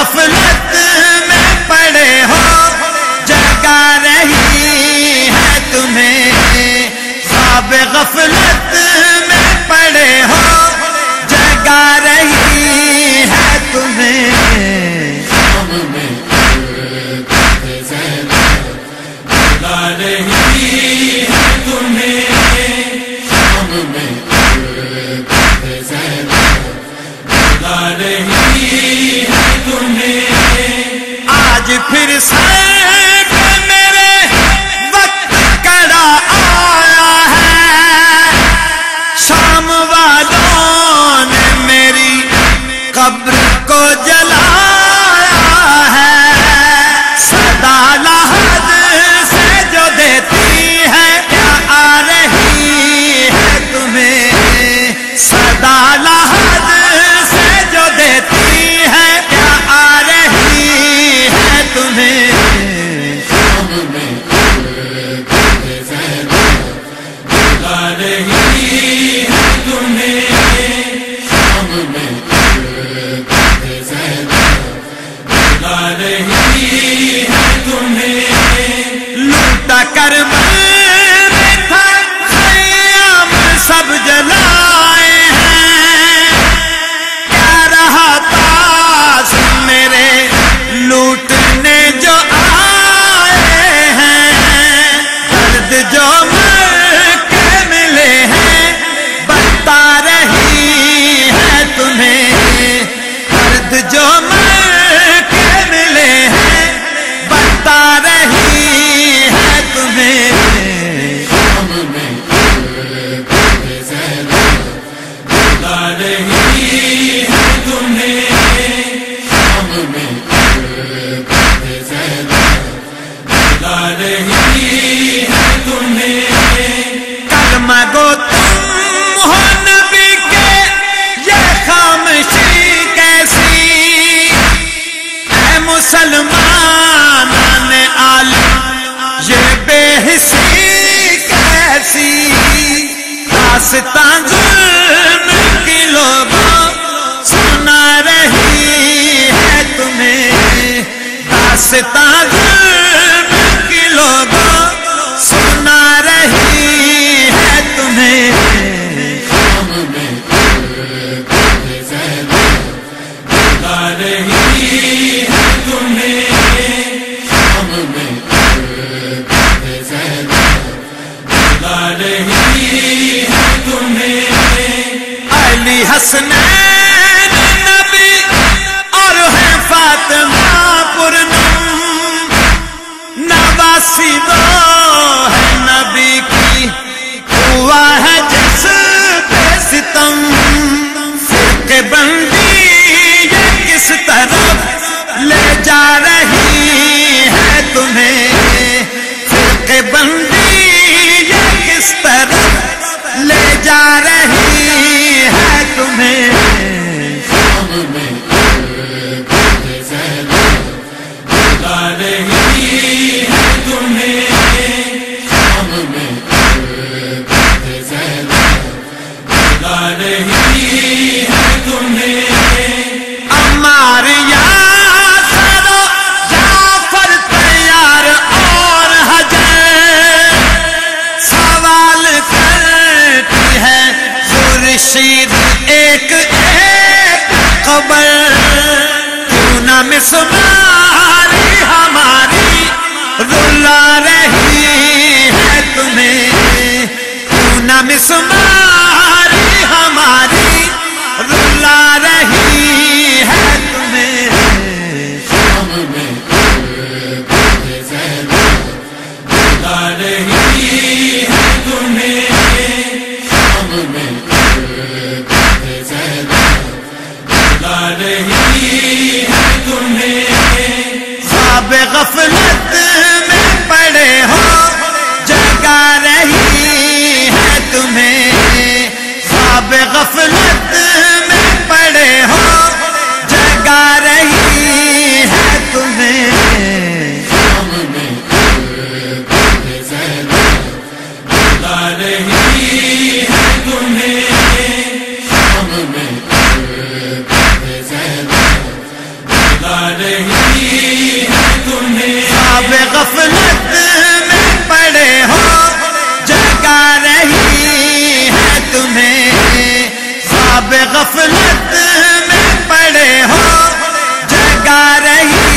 غفلت میں پڑے ہو جگا رہی ہے تمہیں۔ خواب غفلت میں پڑے ہو جگا رہی ہے تمہیں۔ آج پھر سے میرے لوٹا کر داستان ظلم کی سنا رہی ہے تمہیں۔ داستان ظلم کی لوگوں سنا رہی ہے تمہیں۔ علی حسنین نبی اور ہے فاطمہ پرنم نواسی وہ ہے نبی کی۔ ہوا ہے جس پہ ستم۔ مزید ایک ایک خبر کیوں نہ مسماری ہماری رلا رہی ہے تمہیں؟ کیوں نہ مسماری تمہیں غفلت میں پڑے ہو جگا رہی ہے تمہیں۔ غفلت میں پڑے ہو جگا رہی